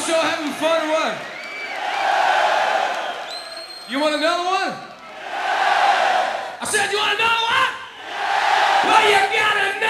show having fun or what? You want another one? I said, you want another one? Well, you got another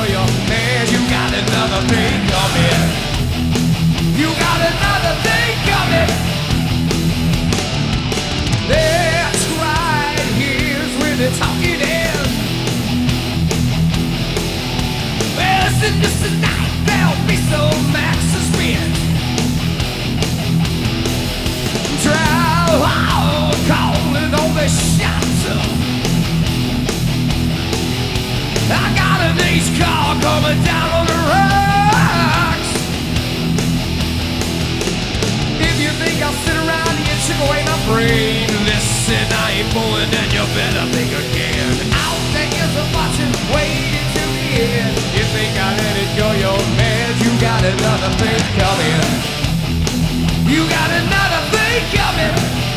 pulling and you better think again. I'll take you watching, waiting to the end. You think I let it go, your man? You got another thing coming. You got another thing coming.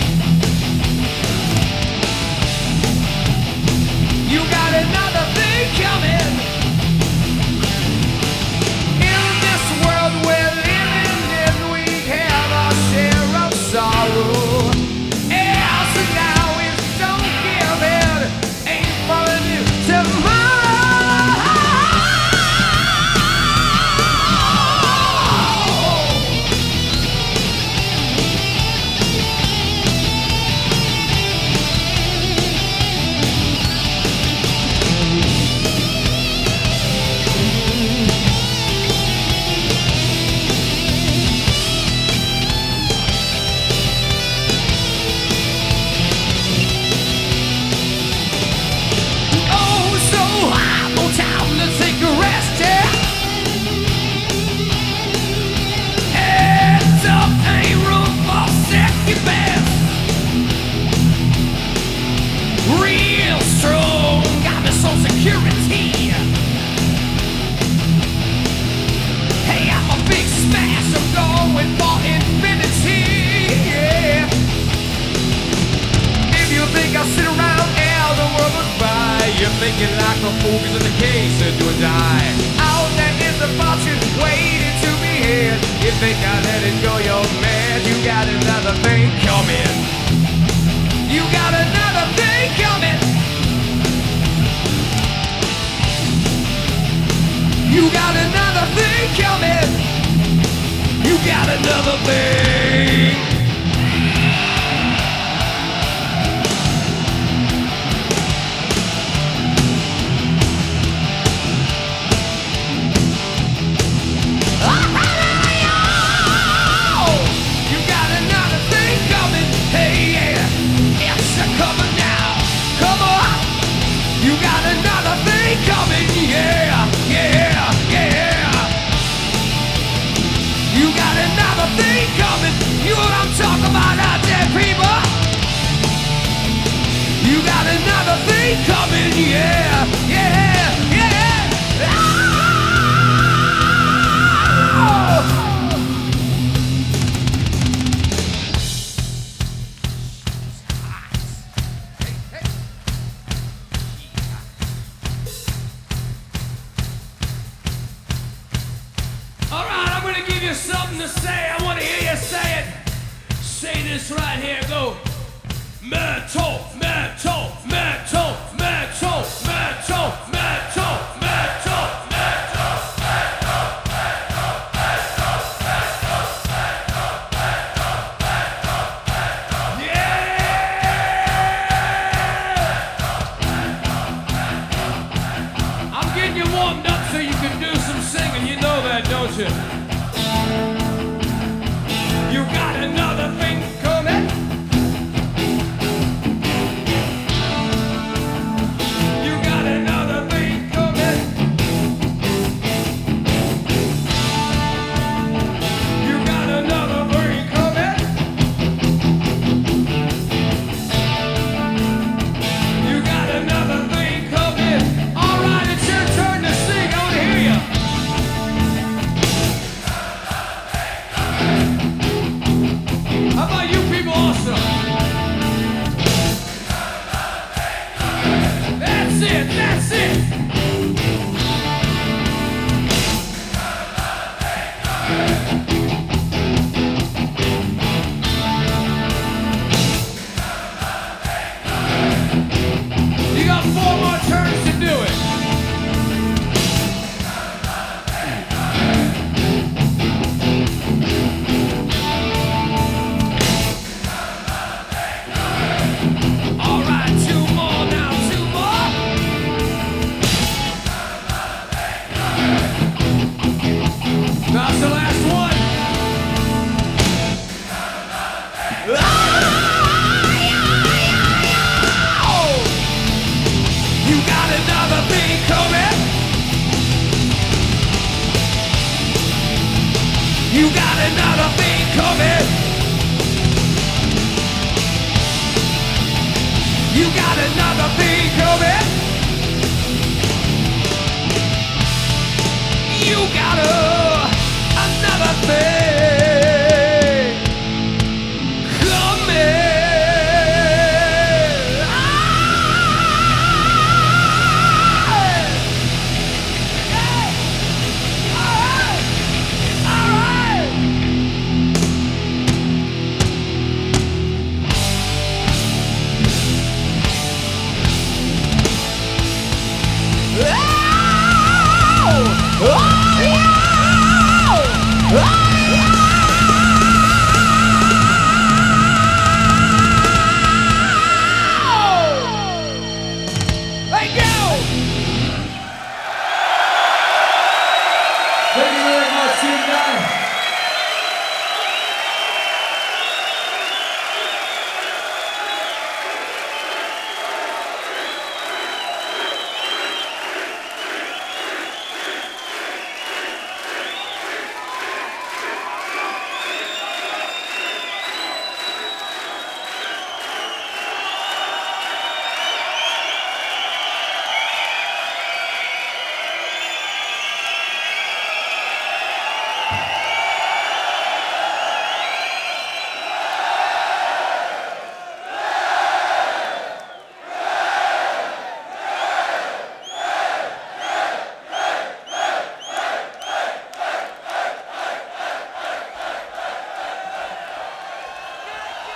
making like the movies in the case of do or die. Out there is a fortune waiting to be hit. You think I let it go, you're mad. You got another thing coming. You got another thing coming. You got another thing coming. You got another thing. talk about dead people. You got another thing coming, yeah, yeah, yeah. Ah! right here go. Metal, metal, metal, metal, metal, metal, metal, metal, metal, metal, metal, metal, metal, metal, metal, metal, Yeah! I'm getting you warmed up so you can do some singing. You know that, don't you? You got another thing coming. You got another thing coming. You got a